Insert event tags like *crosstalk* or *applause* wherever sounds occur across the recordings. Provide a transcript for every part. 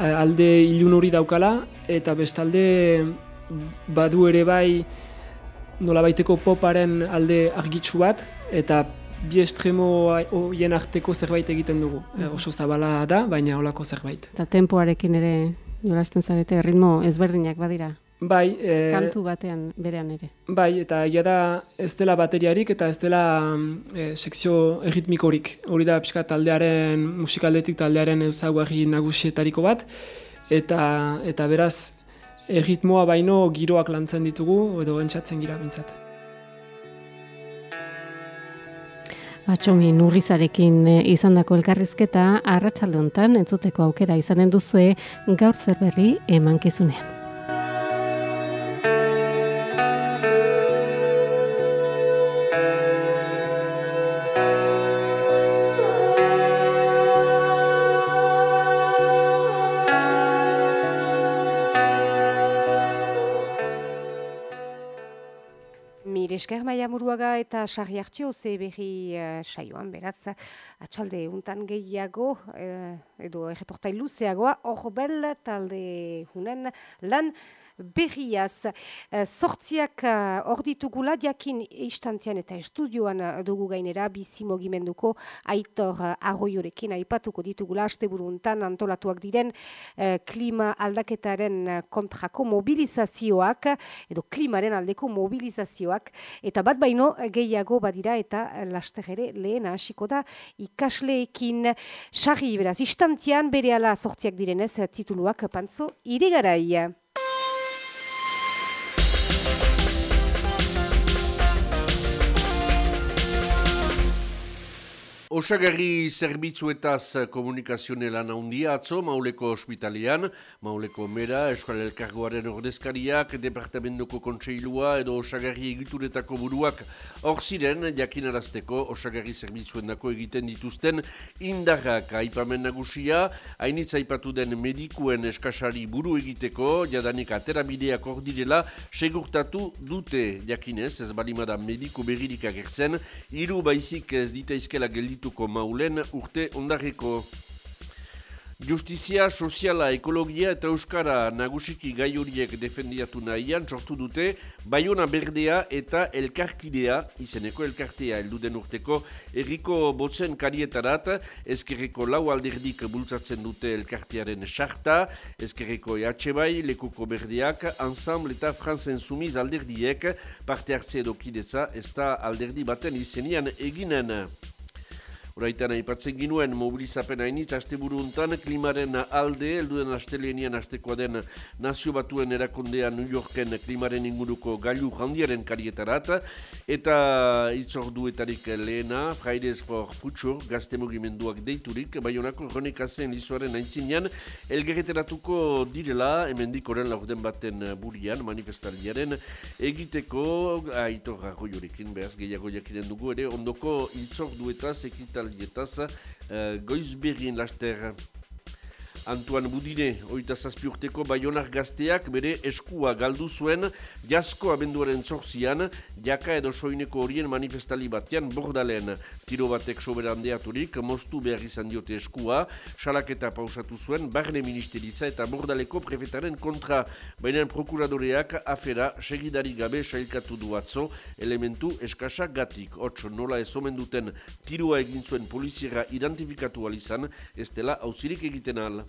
alde ilun hori daukala, eta bestalde badu ere bai nola baiteko poparen alde argitsu bat, eta bi estremo hoien arteko zerbait egiten dugu. E, oso zabala da, baina holako zerbait. Eta tempoarekin ere jolasten zarete, ritmo ezberdinak badira? Bai, e, kantu batean berean ere. Bai, eta egia da ez dela bateriarik eta ez dela e, sekzio erritmikorik. Hori da pixka taldearen, musikaldetik taldearen ezaugarri nagusietariko bat. Eta, eta beraz, erritmoa baino giroak lantzen ditugu, edo entzatzen gira bintzat. Batxomi nurrizarekin e, izan dako elkarrizketa, arratsalde hontan entzuteko aukera izanen duzue gaur zerberri emankizunean. Maia muruaga eta sarri hartio ze berri uh, saioan, beraz, atxalde untan gehiago, uh, edo erreportai luzeagoa, hor talde hunen lan, berriaz. Zortziak eh, eh, hor ditugula, diakin istantian eta estudioan eh, dugu gainera, bizi mogimenduko aitor arroiorekin aipatuko ditugula, haste buruntan antolatuak diren klima aldaketaren kontrako mobilizazioak, edo klimaren aldeko mobilizazioak, eta bat baino gehiago badira eta laster ere lehen hasiko da ikasleekin sarri beraz, istantian bere ala sortziak direnez tituluak pantzo irigarai. Osagarri zerbitzuetaz komunikazione lan handia atzo, Mauleko ospitalian, Mauleko mera, Euskal Elkargoaren ordezkariak, Departamentuko kontseilua edo Osagarri egituretako buruak hor ziren, jakinarazteko Osagarri zerbitzuen egiten dituzten indarrak. Aipamen nagusia, hainitza aipatu den medikuen eskasari buru egiteko, jadanik aterabideak hor direla, segurtatu dute. Jakinez, ez balimada mediku berririk agertzen, hiru baizik ez ditaizkela gelditu dituko maulen urte ondarriko. Justizia, soziala, ekologia eta euskara nagusiki gai horiek defendiatu nahian sortu dute Bayona Berdea eta Elkarkidea, izeneko Elkartea elduden urteko, erriko botzen karietarat, ezkerreko lau alderdik bultzatzen dute Elkartearen sarta, ezkerreko EH bai, lekuko berdeak, ensemble eta franzen sumiz alderdiek, parte hartze edokidetza, ez da alderdi baten izenian eginen. Horaitan aipatzen ginuen mobilizapen hainitz asteburu klimaren alde, elduden astelenian astekoa den nazio batuen erakundean New Yorken klimaren inguruko gailu jandiaren karietarat, eta itzorduetarik lehena, Fridays for Future, gazte mugimenduak deiturik, bai honako ronikazen lizoaren aintzinean, elgerreteratuko direla, hemendik oren laurden baten burian, manifestaldiaren, egiteko, aitorra goiorekin, behaz gehiago jakinen dugu, ere ondoko itzorduetaz ekital dietaz, uh, goizberrien laster Antoine Budine, oita zazpi urteko baionar gazteak bere eskua galdu zuen jasko abenduaren zorzian, jaka edo soineko horien manifestali batean bordalen. Tiro batek soberandeaturik, mostu behar izan diote eskua, salaketa pausatu zuen, barne ministeritza eta bordaleko prefetaren kontra, baina prokuradoreak afera segidari gabe sailkatu du atzo, elementu eskasa gatik. Hots, nola ez omen duten tirua egin zuen poliziera identifikatu alizan, ez dela hauzirik egiten al.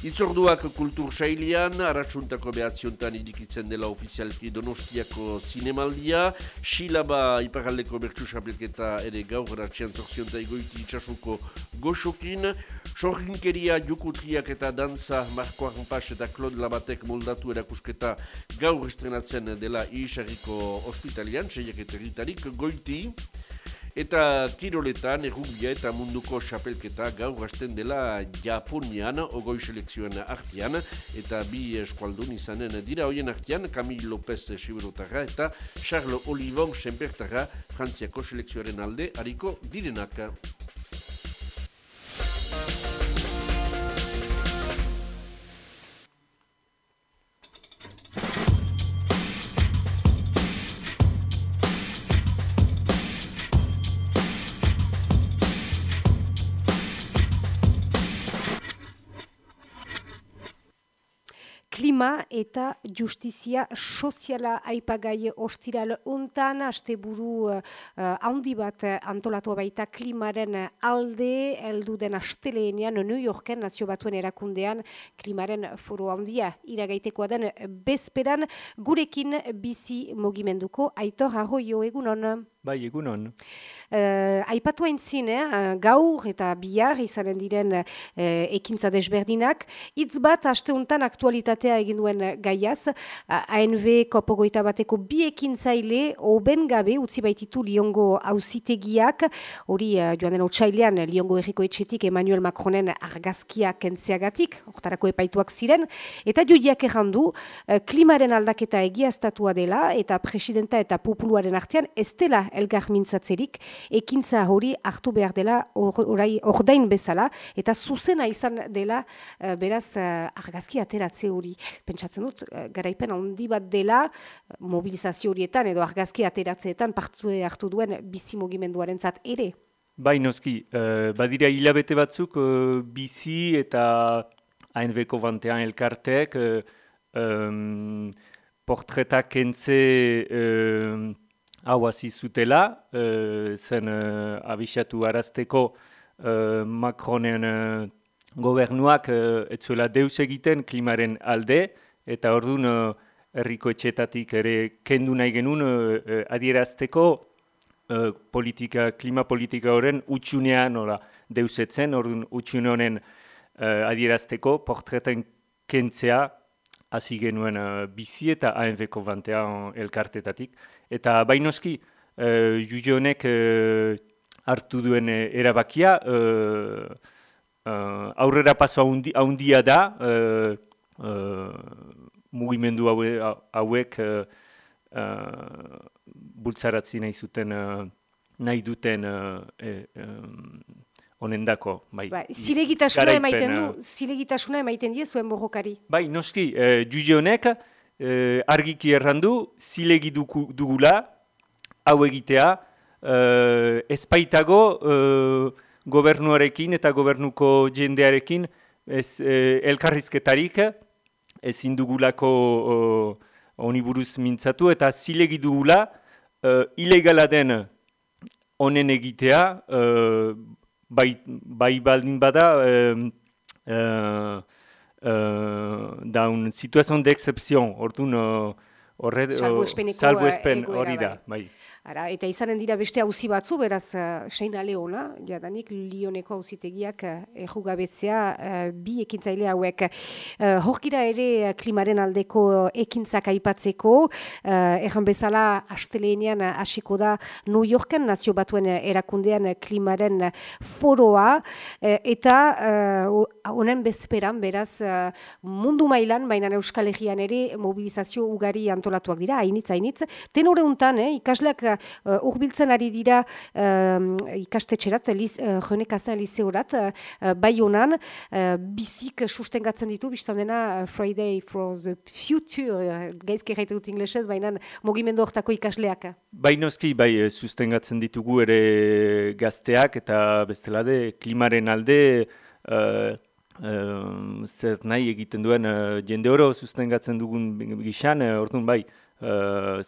Itzorduak kultur sailian, aratsuntako behatziontan idikitzen dela ofizialki donostiako zinemaldia, Xilaba iparaldeko bertsu xapelketa ere gaur ratxian zorzionta egoiti itxasuko goxokin, sorginkeria jukutriak eta dantza Marko Arnpas eta Claude Labatek moldatu erakusketa gaur estrenatzen dela Iisarriko ospitalian, seiak eta goiti, Eta kiroletan errubia eta munduko xapelketa gaur gasten dela Japonian, ogoi selekzioen artian, eta bi eskualdun izanen dira hoien artian, Camille López Siberotarra eta Charles Olivon Sempertarra Frantziako selekzioaren alde hariko direnak. Klima eta justizia soziala aipagai ostiral untan, aste buru uh, handi bat antolatu baita klimaren alde, eldu den asteleenean New Yorken nazio batuen erakundean klimaren foro handia iragaitekoa den bezperan gurekin bizi mogimenduko aitor arroio egunon. Bai, egunon. Uh, aipatu hain zine, uh, gaur eta bihar izanen diren uh, ekintza desberdinak, hitz bat asteuntan aktualitatea egin duen gaiaz, uh, ANV kopogoita bateko bi ekintzaile, oben gabe, utzi baititu Liongo hauzitegiak, hori uh, joan den otxailean Liongo erriko etxetik Emmanuel Macronen argazkia kentzeagatik, hortarako epaituak ziren, eta judiak errandu, klimaren aldaketa egiaztatua dela, eta presidenta eta populuaren artean, ez dela elgar mintzatzerik, ekintza hori hartu behar dela ordain bezala, eta zuzena izan dela uh, beraz uh, argazki ateratze hori. Pentsatzen dut, uh, garaipen handi bat dela mobilizazio horietan edo argazki ateratzeetan partzue hartu duen bizi mugimenduaren zat ere. Bai, noski, badira hilabete batzuk bizi eta ANV-ko bantean elkartek uh, um, portretak entze hau hasi zutela, uh, zen uh, abixatu arazteko uh, Macronen uh, gobernuak uh, etzuela deus egiten klimaren alde, eta orduan uh, herriko etxetatik ere kendu nahi genuen uh, adierazteko uh, politika, klima politika horren utxunean ora, deusetzen, orduan utxune honen uh, adierazteko portreten kentzea hasi genuen uh, bizi eta ANV-ko bantean elkartetatik. Eta bainoski, uh, juge honek uh, hartu duen erabakia, uh, uh, aurrera paso haundia da, uh, uh, mugimendu hauek uh, uh, bultzaratzi nahi zuten, uh, nahi duten honen dako. Bai, ba, zilegitasuna emaiten du, zilegitasuna emaiten die zuen borrokari. Bai, noski, uh, juge honek, uh, argiki errandu, zilegi dugula, hau egitea, uh, ezpaitago uh, gobernuarekin eta gobernuko jendearekin ez, uh, elkarrizketarik, ezin dugulako uh, oniburuz mintzatu, eta zilegi dugula, uh, ilegala den honen egitea, uh, bai, bai baldin bada, uh, uh, uh, da un situazione d'exception, orduan horre... Salbuespen hori da, bai. Ara, eta izanen dira beste hauzi batzu, beraz, uh, Seina Leona, jadanik Lioneko hauzitegiak uh, errugabetzea uh, bi ekintzaile hauek. Uh, horkira ere klimaren aldeko ekintzak aipatzeko, uh, erran bezala asteleenean hasiko da New Yorken nazio batuen erakundean klimaren foroa, uh, eta honen uh, bezperan, beraz, uh, mundu mailan, baina Euskal Herrian ere mobilizazio ugari antolatuak dira, hainitz, hainitz. Tenore untan, eh, ikasleak uh, urbiltzen ari dira uh, ikastetxerat, liz, uh, jonekazan liseorat, uh, bai honan, uh, bizik sustengatzen ditu, biztan dena uh, Friday for the Future, uh, gaizke gaita dut inglesez, baina mogimendu hortako ikasleak. Bai noski, bai sustengatzen ditugu ere gazteak eta bestelade klimaren alde, uh, Uh, zer nahi egiten duen uh, jende oro sustengatzen dugun gixan, uh, orduan bai, uh,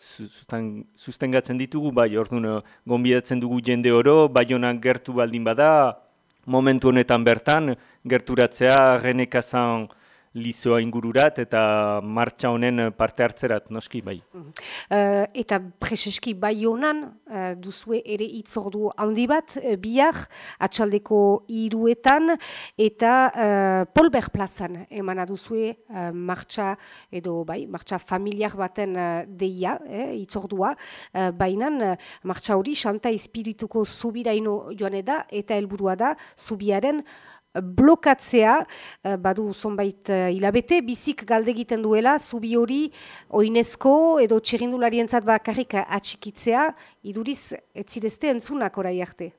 sustengatzen ditugu, bai, orduan uh, gonbidatzen dugu jende oro, bai gertu baldin bada, momentu honetan bertan, gerturatzea renekazan lizoa ingururat eta martxa honen parte hartzerat, noski bai. Uh, eta preseski bai honan, uh, duzue ere itzordu handi bat, uh, bihar, atxaldeko iruetan, eta uh, polber plazan emana duzue uh, martxa edo bai, martxa familiar baten uh, deia, eh, itzordua, uh, bainan uh, martxa hori, xanta espirituko zubiraino joan eda, eta helburua da, zubiaren blokatzea, uh, badu zonbait uh, hilabete, bizik galde egiten duela, zubi hori oinezko edo txirrindularien zat bakarrik atxikitzea, iduriz etzirezte entzunak orai arte.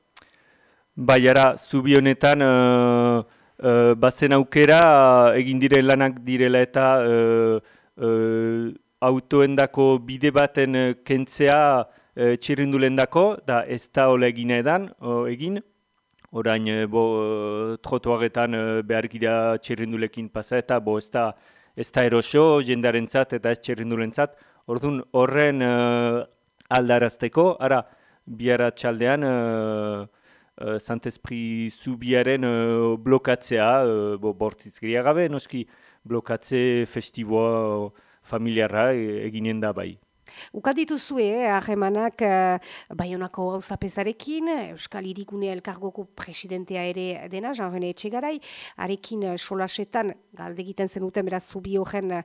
Baiara, zubi honetan uh, uh, bazen aukera egin diren lanak direla eta uh, uh, autoendako bide baten kentzea uh, txirrindulendako, da ez da hola egin edan, egin, orain eh, bo, eh, trotuaretan eh, behar gira txirrindulekin pasa eta bo ez da ez da eroso jendarentzat eta ez txerrindulentzat, orduan horren uh, aldarazteko, ara, biara txaldean, uh, uh, Santespri zubiaren uh, blokatzea, uh, bo, bortizkeria gabe, noski blokatze festiboa familiarra eginen da bai. Ukat dituzue, eh, eh, Bayonako hauzapezarekin, Euskal Irigune Elkargoko presidentea ere dena, Jean-René Etxegarai, arekin eh, solasetan, galde egiten zenuten beraz zubi horren eh,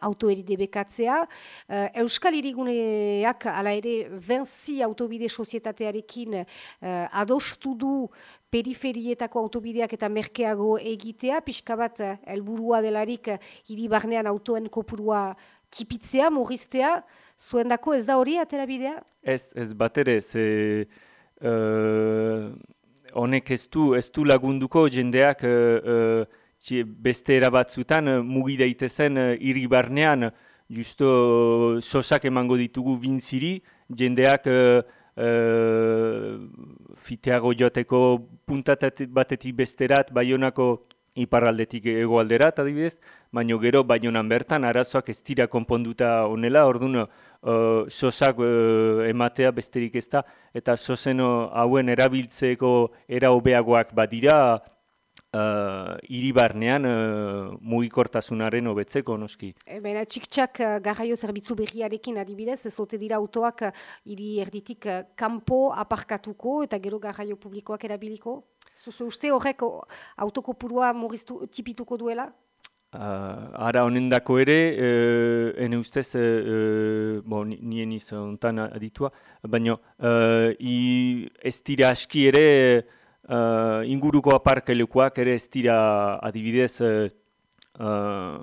autoeride bekatzea. Eh, Euskal Iriguneak, ala ere, venzi autobide sozietatearekin eh, adostu du periferietako autobideak eta merkeago egitea, pixka bat eh, helburua delarik hiri barnean autoen kopurua kipitzea, murriztea, zuen dako ez da hori atera bidea? Ez, ez bat ere, ze uh, honek ez du, ez du lagunduko jendeak uh, uh, beste erabatzutan uh, mugi daitezen uh, iri barnean, justo uh, sosak emango ditugu bintziri, jendeak uh, uh, fiteago joteko puntatat batetik besterat, baionako iparraldetik egoalderat adibidez, baino gero baionan bertan arazoak ez dira konponduta honela, orduan uh, sosak uh, ematea besterik ez da, eta sosen hauen erabiltzeko era hobeagoak badira uh, iribarnean uh, mugikortasunaren hobetzeko noski. E, Baina txik-txak uh, garraio zerbitzu berriarekin adibidez, ez zote dira autoak uh, iri erditik uh, kanpo aparkatuko eta gero garraio publikoak erabiliko? Zuzu uste horrek autokopurua murriztu tipituko duela? Uh, ara honen dako ere, uh, ene ustez, uh, bo, nien izan aditua, baina uh, ez dira aski ere uh, inguruko aparkelekoak ere ez dira adibidez uh, uh,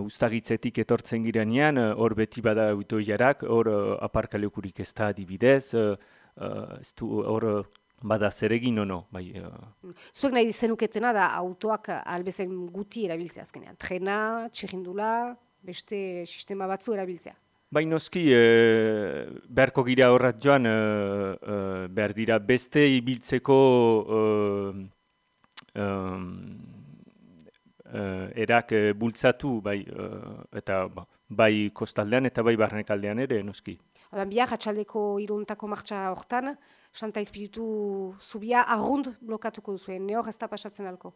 ustagitzetik etortzen girenean, hor beti bada auto jarak, hor uh, aparkalekurik ez da adibidez, uh, hor Bada zer egin ono, bai... Uh... Zuek nahi zenuketena da autoak albezen guti erabiltzea azkenean. Trena, txirrindula, beste sistema batzu erabiltzea. Bai noski, e, beharko gira horrat joan, e, e, behar dira beste ibiltzeko e, e, erak bultzatu, bai, eta ba, bai kostaldean eta bai barnekaldean ere, noski. Odan biak, atxaldeko iruntako martxa hortan, Santa Espiritu zubia arrund blokatuko duzuen, ne hor ez da pasatzen alko?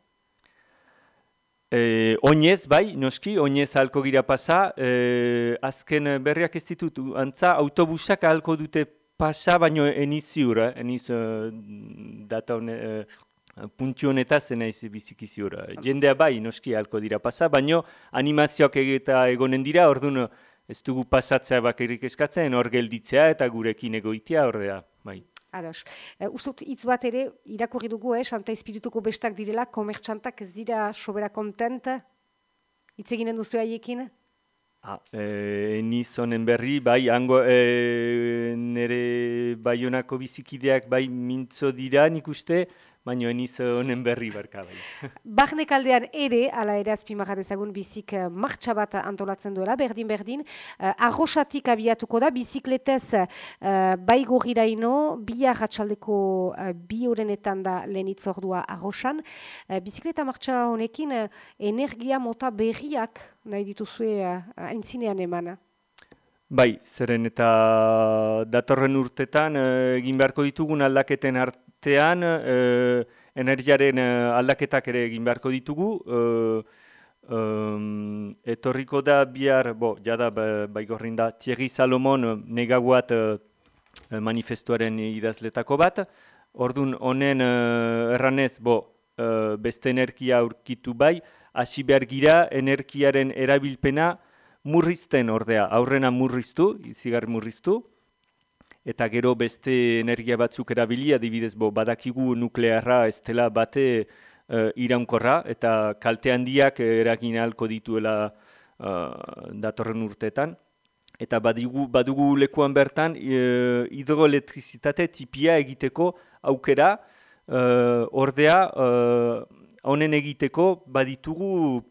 E, oinez, bai, noski, oinez halko gira pasa, e, azken berriak ez ditut, antza, autobusak halko dute pasa, baino eniz ziur, eh? eniz uh, data hone, uh, puntu honetaz eniz biziki ziur. Jendea bai, noski, halko dira pasa, baino animazioak egeta egonen dira, orduan ez dugu pasatzea bakarrik eskatzen, hor gelditzea eta gurekin egoitea, ordea, bai. Ados. Uh, Uztut, hitz bat ere, irakurri dugu, eh, Santa Espirituko bestak direla, komertxantak ez dira sobera kontent? Hitz eginen duzu haiekin? Ah, e, niz honen berri, bai, hango e, nire baionako bizikideak bai mintzo dira nik uste, baina eniz honen berri barka bai. *laughs* Barnek aldean ere, ala ere azpimagat ezagun bizik uh, martxa antolatzen duela, berdin-berdin, uh, arrosatik abiatuko da, bizikletez uh, bai gorira ino, bi arratxaldeko uh, bi horrenetan da lehenitz ordua arrosan. Uh, bizikleta martxa honekin uh, energia mota berriak nahi dituzue uh, aintzinean emana. Bai, zeren eta datorren urtetan egin beharko ditugun aldaketen artean e, energiaren eh, aldaketak ere egin beharko ditugu. E, etorriko da bihar, bo, jada bai gorrin da, Thierry Salomon negaguat e, manifestuaren idazletako bat. Ordun honen erranez, bo, beste energia aurkitu bai, hasi behar gira energiaren erabilpena murrizten ordea, aurrena murriztu, zigar murriztu, eta gero beste energia batzuk erabili, adibidez bo, badakigu nuklearra ez dela bate uh, iraunkorra, eta kalte handiak eragin ahalko dituela uh, datorren urteetan. Eta badigu, badugu lekuan bertan uh, hidroelektrizitate tipia egiteko aukera, uh, ordea honen egiteko baditugu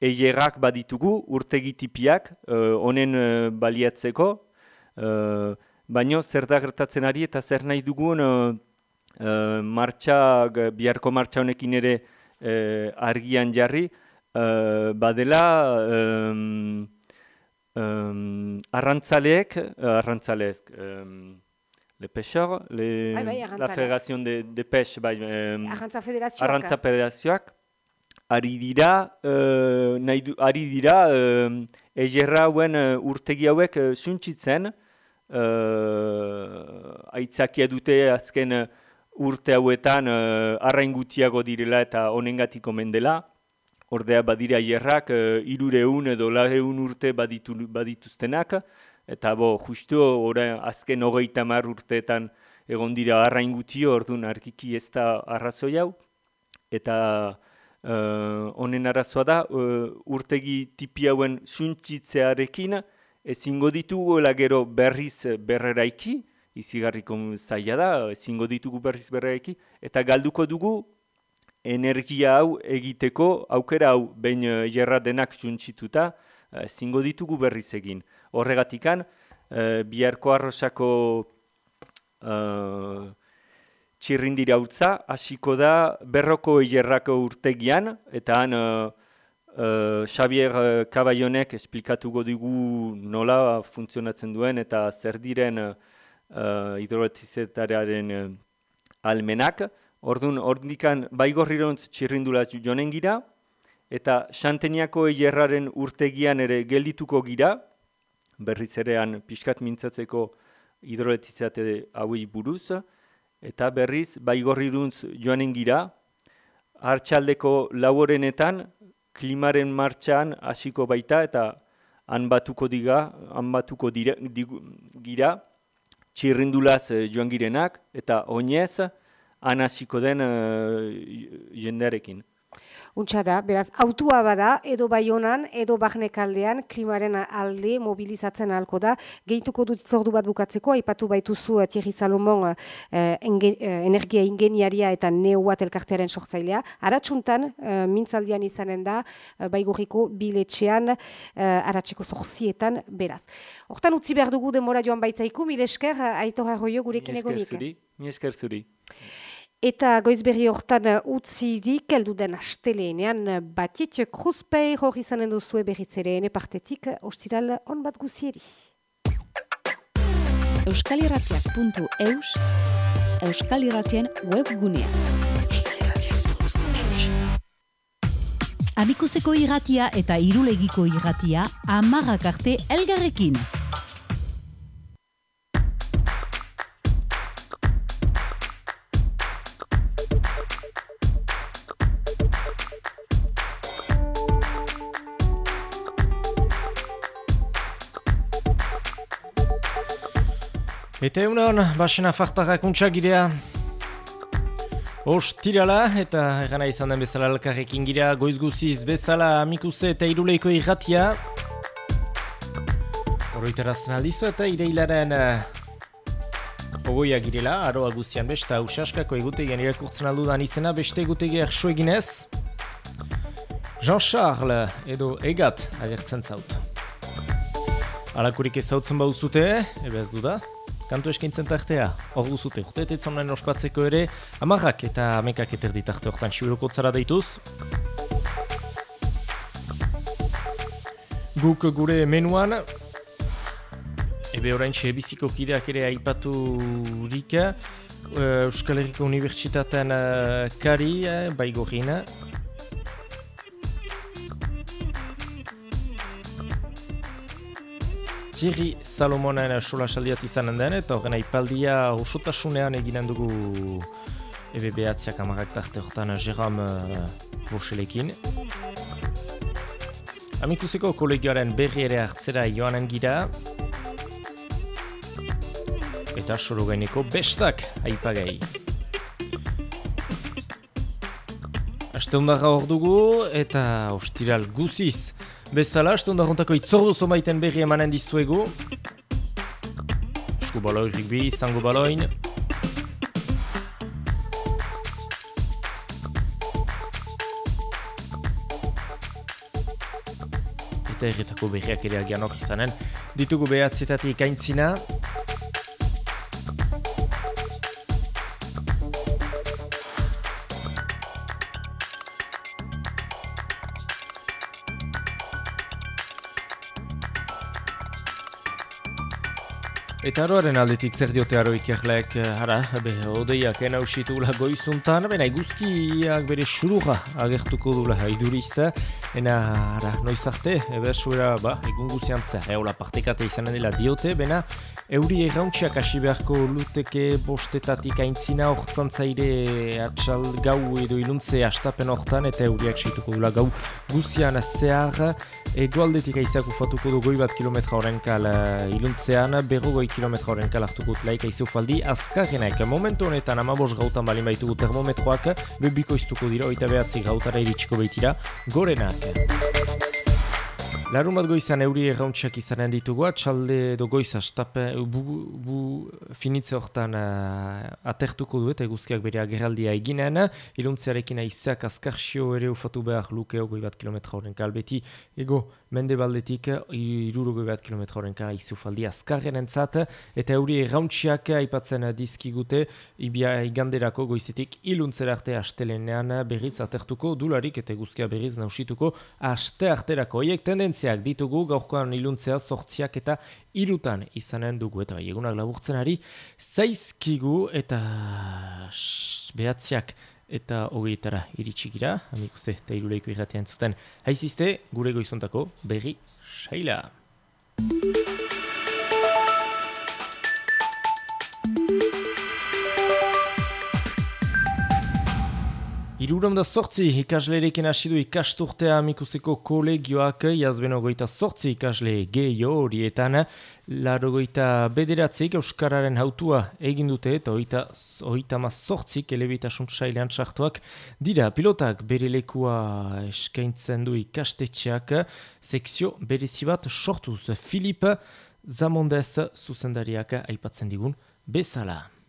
eilerak baditugu urtegi tipiak honen baliatzeko, Uh, baino zer da gertatzen ari eta zer nahi dugun uh, martxa, biharko martxa honekin ere argian jarri, badela um, um, arrantzaleek, arrantzaleek, le pêcheurs, le, bai, bai, la fédération de, de pêche, bai, um, Arrantza federazioak. arrantza federazioak, ari dira, uh, nahi du, ari dira, uh, egerra hauen uh, urtegi hauek uh, suntsitzen, uh, aitzakia dute azken urte hauetan uh, arrain gutiago direla eta honengatik omen dela. Ordea badira jerrak, uh, irureun edo lareun urte baditu, badituztenak, eta bo, justu ora, azken hogeita mar urteetan egon dira arrain gutio, orduan arkiki ez da arrazoi hau. Eta uh, honen arazoa da, uh, urtegi tipi hauen suntzitzearekin, ezingo ditugu gero berriz berreraiki, izigarriko zaila da, ezingo ditugu berriz berreraiki, eta galduko dugu energia hau egiteko, aukera hau behin jarra denak suntzituta, ezingo ditugu berriz egin. Horregatikan, uh, biharko arrosako uh, txirrindira utza, hasiko da berroko hilerrako urtegian, eta han uh, uh, Xavier Caballonek esplikatuko digu nola funtzionatzen duen eta zer diren uh, hidroletizetarearen uh, almenak. Orduan, ordikan baigorrirontz txirrindula jonen gira, eta Xanteniako hilerraren urtegian ere geldituko gira, berriz erean pixkat mintzatzeko hidroletizate hauei buruz, eta berriz baigorriruntz joanen gira, hartxaldeko lauorenetan, klimaren martxan hasiko baita eta han batuko diga, han batuko dira, gira, txirrindulaz eh, joan girenak, eta oinez, han hasiko den uh, jendearekin. Untsa da, beraz, autua bada, edo baionan, edo barnekaldean, klimaren alde mobilizatzen ahalko da. Gehituko dut zordu bat bukatzeko, aipatu baituzu uh, Thierry Salomon uh, enge, uh, energia ingeniaria eta neuat elkartearen sortzailea. Aratsuntan, uh, mintzaldian izanen da, uh, baigurriko biletxean, uh, aratzeko zorzietan, beraz. Hortan utzi behar dugu demora joan baitzaiku, mil esker, aitor arroio gurekin egonik. Mi esker zuri. Eta goizberri hortan utzirik, eldu den asteleenean batit kruzpei hori zanen duzue berriz ere partetik, ostiral on bat guzieri. Euskalirratiak.eus Euskalirratien webgunea. Amikuseko irratia eta irulegiko irratia amarrak arte elgarrekin. Eta egunon, basena fartarrak untsak girea. Ostirala eta erana izan den bezala elkarrekin gira goiz guziz bezala amikuse eta iruleiko irratia. Oroiterazten aldizu eta ireilaren uh, ogoia girela, aroa guztian besta usaskako egutegian irakurtzen aldudan izena beste egutegiak sueginez. Jean-Charles edo egat agertzen zaut. Alakurik ez zautzen bauzute, ebe ez du da kantu eskaintzen tartea, hor duzute, urteetetzonen ospatzeko ere, amarrak eta amekak eterdi tarte horretan siuroko zara deituz. Guk gure menuan, ebe orain biziko kideak ere aipatu rika, eh, Euskal Herriko Unibertsitatean uh, kari, uh, Thierry Salomonen sola saldiat izanen den, eta horren aipaldia usotasunean eginen dugu ebe behatziak amarak tarte horretan Jérôme uh, Boschelekin. Amikuseko kolegioaren berri ere hartzera joanen gira. Eta soro gaineko bestak aipagai. Aste ondarra hor dugu eta ostiral guziz. Bezala, estu ondaruntako itzordu zomaiten berri emanen dizuegu. Esku baloi rigbi, izango baloin. Eta erretako berriak ere agian hori izanen. Ditugu behatzetatik aintzina. Eta aroaren aldetik zer diote aro ikerlek, ara, be, odeiak ena usitu gula goizuntan, bena iguzkiak bere suruga agertuko dula iduriz, ena, ara, noiz arte, eber suera, ba, egun guzian zer, eola partekate izanen dela diote, bena, Euri errauntziak hasi beharko luteke bostetatik aintzina zaire atxal gau edo iluntze astapen hortan eta euriak seituko dula gau guzian zehar. Egoaldetik aizak ufatuko du goi bat kilometra horrenkal iluntzean berro goi kilometra horrenkal hartuko laik aizu faldi azkarenak momentu honetan amabos gautan balin baitugu termometroak bebiko iztuko dira oita behatzi gautara iritsiko baitira gorenak Larun bat goizan euri errauntxak izanen ditugu, atxalde edo goiz astape, bu, bu finitze hortan uh, atertuko du eta eguzkiak bere ageraldia eginen. Iluntzearekin aizak azkarsio ere ufatu behar lukeo goi bat kilometra horren kalbeti. Ego, mende baldetik iruro bat kilometra horren kara izufaldi azkarren entzat, eta euri errauntxiak aipatzen dizkigute, ibia iganderako goizetik iluntzera arte astelenean berriz atertuko dularik eta guzkia berriz nausituko aste arterako. Oiek tendentziak ditugu gaurkoan iluntzea sortziak eta irutan izanen dugu eta bai egunak laburtzen ari zaizkigu eta behatziak eta hogeitara iritsi gira, amikuze eta iruleiko irratean zuten. Haizizte, gure goizontako berri saila. Iruram da sortzi ikaslerekin hasi du ikasturtea amikuseko kolegioak jazbeno goita sortzi ikasle gehiago horietan laro bederatzik Euskararen hautua egin dute eta oita, oita ma elebitasun sailean txartuak dira. Pilotak bere lekua eskaintzen du ikastetxeak. Sekzio berezibat sortuz. Filip Zamondez zuzendariak aipatzen digun bezala.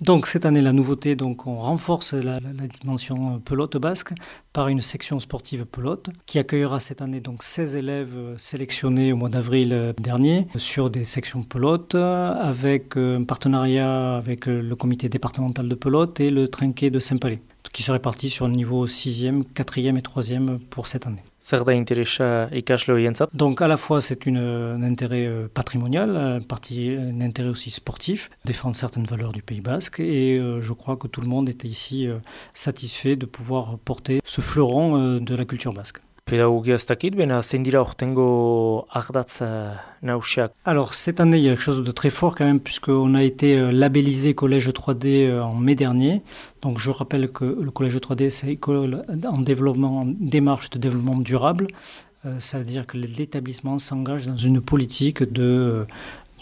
Donc cette année, la nouveauté, donc on renforce la, dimension pelote basque par une section sportive pelote qui accueillera cette année donc 16 élèves sélectionnés au mois d'avril dernier sur des sections pelote avec un partenariat avec le comité départemental de pelote et le trinquet de Saint-Palais qui serait parti sur le niveau 6e, 4e et 3e pour cette année. Donc à la fois c'est un intérêt euh, patrimonial, un, intérêt aussi sportif, défendre certaines valeurs du Pays Basque et euh, je crois que tout le monde était ici euh, satisfait de pouvoir porter ce fleuron de la culture basque. Nausiak Alors cette année il y a quelque chose de très fort quand même puisqu'on a été euh, labellisé Collège 3D euh, en mai dernier. Donc je rappelle que le Collège 3D c'est école en développement, en démarche de développement durable. Euh, ça veut dire que l'établissement s'engage dans une politique de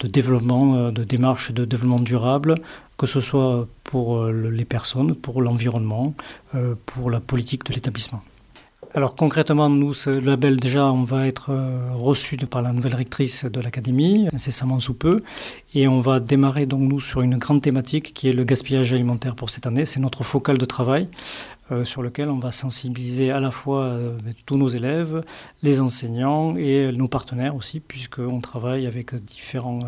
développement, de démarche de développement durable, que ce soit pour les personnes, pour l'environnement, pour la politique de l'établissement. Alors concrètement, nous, ce label, déjà, on va être euh, reçu par la nouvelle rectrice de l'Académie, incessamment sous peu, et on va démarrer donc nous sur une grande thématique qui est le gaspillage alimentaire pour cette année. C'est notre focal de travail. Euh, sur lequel on va sensibiliser à la fois euh, tous nos élèves, les enseignants et nos partenaires aussi, puisqu'on travaille avec différents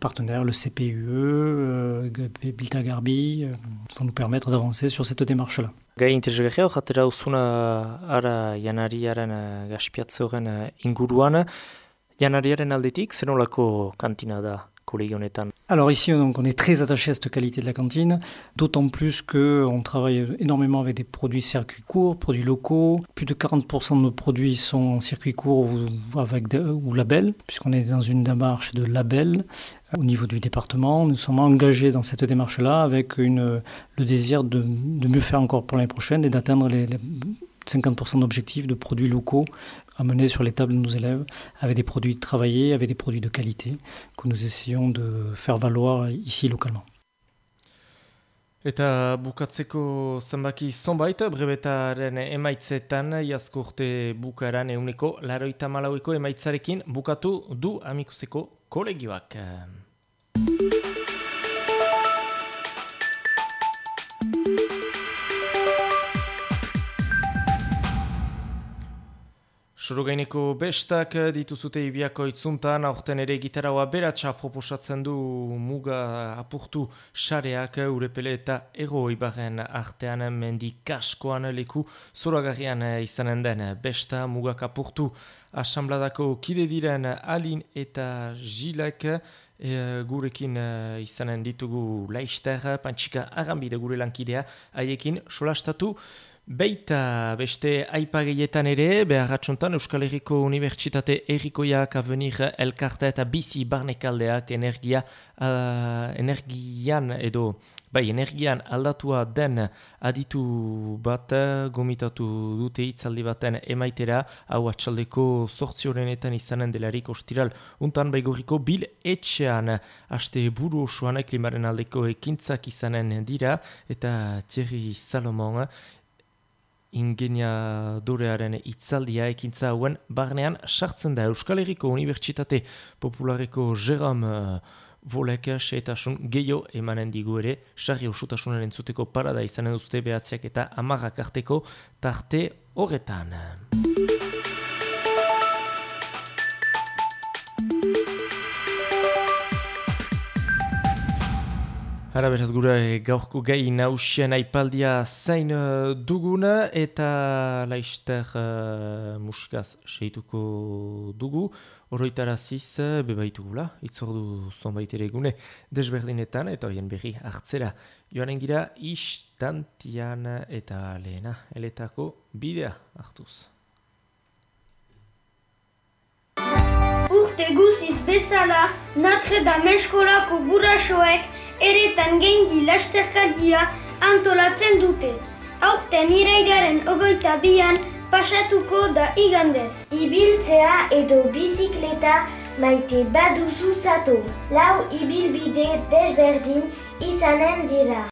partenaires, le CPUE, Bilta Garbi, pour nous permettre d'avancer sur cette démarche-là. Gai interesgarria jatera uzuna ara janariaren gaspiatze horren inguruan, janariaren aldetik zenolako kantina da alors ici, donc, on est très attaché à cette qualité de la cantine, d'autant plus qu'on travaille énormément avec des produits circuits courts, produits locaux. Plus de 40% de nos produits sont en circuit court ou, avec ou label, puisqu'on est dans une démarche de label au niveau du département. Nous sommes engagés dans cette démarche-là avec une, le désir de, de, mieux faire encore pour l'année prochaine et d'atteindre les 50% d'objectifs de produits locaux amenés sur les tables de nos élèves avec des produits travaillés, avec des produits de qualité que nous essayons de faire valoir ici localement. Eta bukatzeko zenbaki zonbait, brebetaren emaitzetan, iazko urte bukaran euneko, laroita malaueko emaitzarekin bukatu du amikuseko kolegioak. Sorogaineko bestak dituzute ibiako itzuntan, aurten ere gitaraua beratxa proposatzen du muga apurtu xareak urepele eta ego ibarren artean mendikaskoan leku zoragarrian izanen den besta mugak apurtu asambladako kide diren alin eta jilek gurekin izanen ditugu laister, pantxika agambide gure lankidea, haiekin solastatu. Beita beste aipageietan ere, beharratxontan Euskal Herriko Unibertsitate Errikoiak avenir elkarta eta bizi barnekaldeak energia, uh, energian edo bai, energian aldatua den aditu bat gomitatu dute hitzaldi baten emaitera, hau atxaldeko sortziorenetan izanen delarik ostiral untan baigoriko bil etxean. Haste buru osoan klimaren aldeko ekintzak izanen dira eta Thierry Salomon ingeniadorearen itzaldia ekintza hauen barnean sartzen da Euskal Herriko Unibertsitate Populareko Jerome uh, Volek seetasun gehiago emanen digu ere, sarri usutasunen entzuteko parada izanen duzte behatziak eta amarrak arteko tarte horretan. Hara beraz gure gaurko gai nausien aipaldia zain uh, duguna eta laister uh, muskaz seituko dugu. Horroitara ziz, uh, bebaitugula, itzordu zonbait ere gune desberdinetan eta horien berri hartzera. Joanen gira istantian eta lehena, eletako bidea hartuz. Urte guziz bezala, Notre Dame eskolako gurasoek eretan geindi lasterkaldia antolatzen dute. Aurten iraigaren ogoita bian pasatuko da igandez. Ibiltzea edo bizikleta maite baduzu zato. Lau ibilbide desberdin izanen dira.